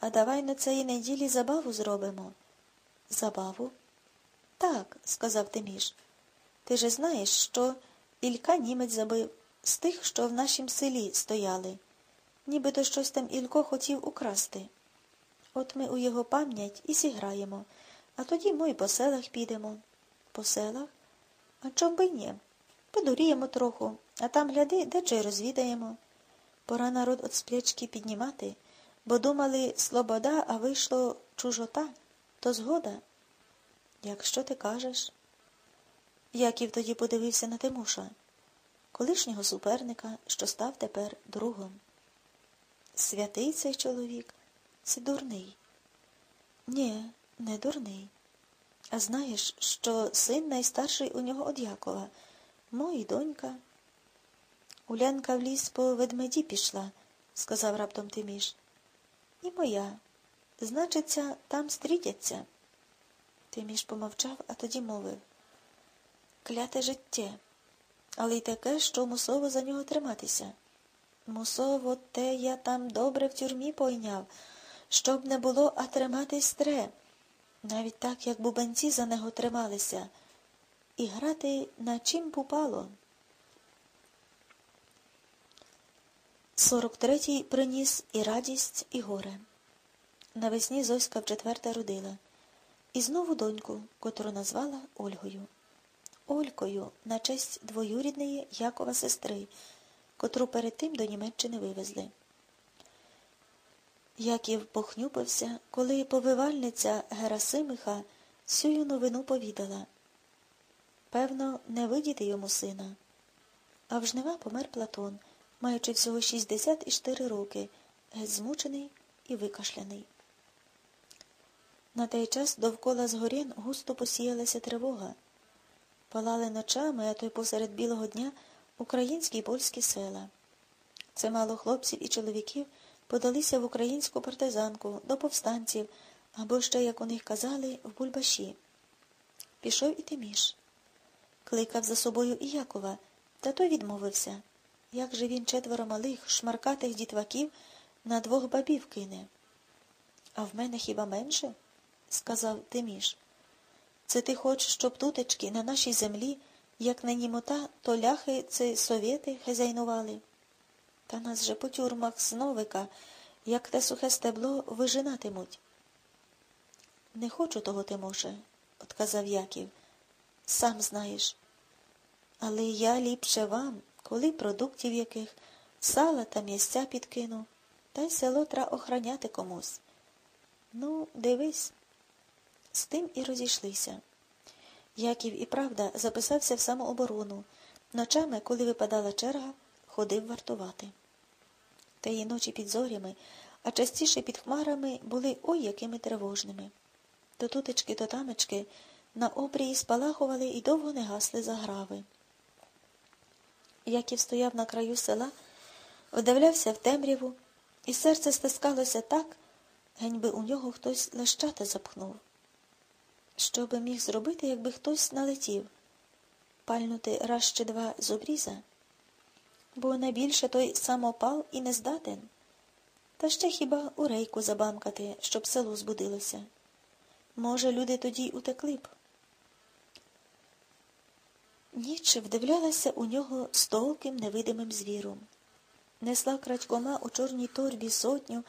А давай на цієї неділі забаву зробимо. Забаву? Так, сказав Тиміш. Ти же знаєш, що Ілька німець забив з тих, що в нашім селі стояли. Нібито щось там Ілько хотів украсти. От ми у його пам'ять і зіграємо, а тоді ми по селах підемо. По селах? А чом би ні? Подуріємо троху, а там, гляди, де чи розвідаємо. Пора народ от сплячки піднімати, бо думали слобода, а вийшло чужота, то згода. Якщо ти кажеш. Яків тоді подивився на Тимуша, колишнього суперника, що став тепер другом. Святий цей чоловік, це дурний. Ні, не дурний. А знаєш, що син найстарший у нього од Якова, мої донька. Улянка в ліс по ведмеді пішла, сказав раптом Тиміш. І моя. Значиться, там стрітяться. Тиміш помовчав, а тоді мовив. Кляте життя, але й таке, що мусово за нього триматися. Мусово те я там добре в тюрмі пойняв, щоб не було, а триматись тре, навіть так, як бубенці за нього трималися, і грати на чим попало. Сорок третій приніс і радість, і горе. Навесні Зоська вчетверте родила, і знову доньку, котру назвала Ольгою. Олькою на честь двоюрідної Якова сестри, котру перед тим до Німеччини вивезли. Яків похнюпився, коли повивальниця Герасимиха цю новину повідала. Певно, не видіти йому сина. А в жнива помер Платон, маючи всього 64 роки, геть змучений і викашляний. На той час довкола згорін густо посіялася тривога. Палали ночами, а то й посеред білого дня українські й польські села. Це мало хлопців і чоловіків подалися в українську партизанку до повстанців або ще, як у них казали, в Бульбаші. Пішов і Тиміш. Кликав за собою і Якова, та той відмовився. Як же він четверо малих, шмаркатих дітваків на двох бабів кине? А в мене хіба менше? сказав Тиміш. Це ти хочеш, щоб тутечки на нашій землі, як на німота, то ляхи це совєти хазяйнували. Та нас же по тюрмах зновика, як те сухе стебло, вижинатимуть. Не хочу того, Тимоше, отказав Яків. Сам знаєш. Але я ліпше вам, коли продуктів яких, сала та місця підкину, та й село треба охраняти комусь. Ну, дивись. З тим і розійшлися. Яків і правда записався в самооборону. Ночами, коли випадала черга, ходив вартувати. Теї ночі під зорями, а частіше під хмарами були ой якими тривожними. То тутечки, то тамечки на обрії спалахували і довго не гасли заграви. Яків стояв на краю села, вдивлявся в темряву, і серце стискалося так, гень би у нього хтось лещата запхнув. Що би міг зробити, якби хтось налетів, пальнути раз чи два з обріза? Бо найбільше той самопал і не здатен. Та ще хіба у рейку забамкати, щоб село збудилося. Може, люди тоді й утекли б. Ніч вдивлялася у нього столким невидимим звіром. Несла крадькома у чорній торбі сотню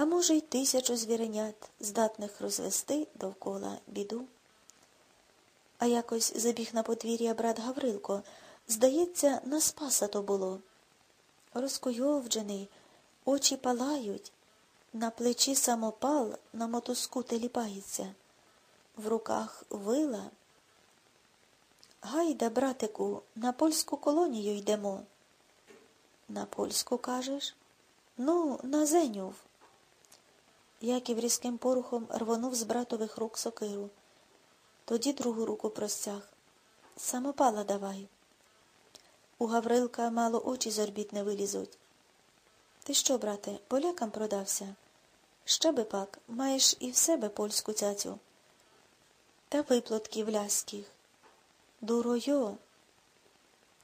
а може, й тисячу звіренят, здатних розвести довкола біду. А якось забіг на подвір'я брат Гаврилко. Здається, на спаса то було. Розкуйовджений, очі палають, на плечі самопал на мотузку теліпається, в руках вила. Гайда, братику, на польську колонію йдемо. На польську кажеш? Ну, на Зенюв. Яків різким порухом рвонув з братових рук сокиру. Тоді другу руку простяг. Самопала давай. У Гаврилка мало очі з орбіт не вилізуть. Ти що, брате, полякам продався? Ще би пак, маєш і в себе польську цяцю. Та виплотків ляських. Дуройо.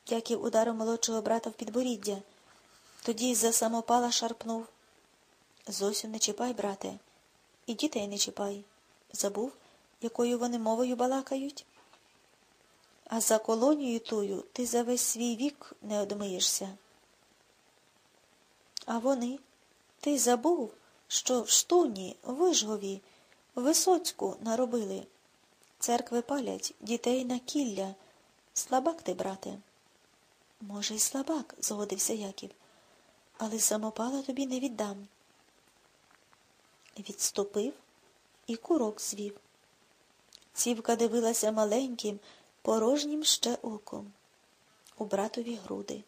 Яків ударив молодшого брата в підборіддя. Тоді за самопала шарпнув. Зосю не чіпай, брате, і дітей не чіпай. Забув, якою вони мовою балакають? А за колонію тую ти за весь свій вік не одмиєшся. А вони, ти забув, що в штуні, вижгові, Висоцьку наробили. Церкви палять, дітей на кілля. Слабак ти, брате. Може, й слабак, згодився Яків, але самопала тобі не віддам. Відступив і курок звів. Цівка дивилася маленьким, порожнім ще оком. У братові груди.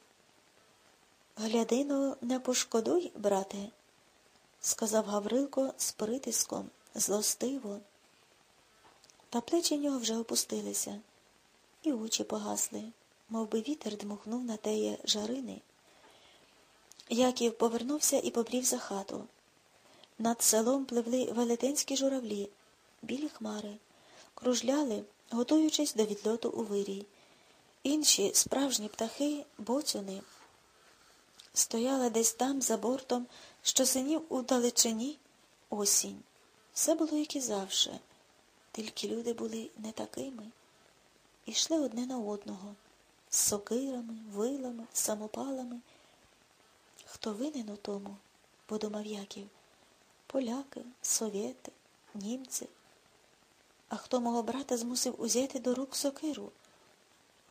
Глядино, не пошкодуй, брате, сказав Гаврилко з притиском, злостиво. Та плечі нього вже опустилися, і очі погасли, мов би вітер дмухнув на теє жарини. Яків повернувся і побрів за хату. Над селом пливли велетенські журавлі, білі хмари, кружляли, готуючись до відльоту у вирій. Інші справжні птахи, боцюни, стояла десь там, за бортом, що синів у далечині осінь. Все було, як і завше, тільки люди були не такими. Ішли одне на одного з сокирами, вилами, самопалами. Хто винен у тому, подумав Яків, поляки, совєти, німці. А хто мого брата змусив узяти до рук сокиру?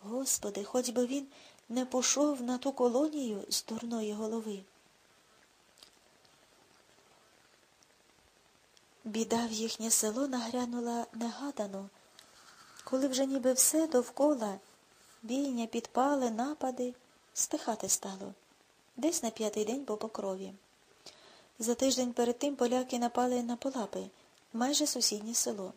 Господи, хоч би він не пішов на ту колонію з дурної голови. Біда в їхнє село нагрянула негадано, коли вже ніби все довкола бійня, підпали, напади, стихати стало, десь на п'ятий день по покрові. За тиждень перед тим поляки напали на Полапи, майже сусіднє село.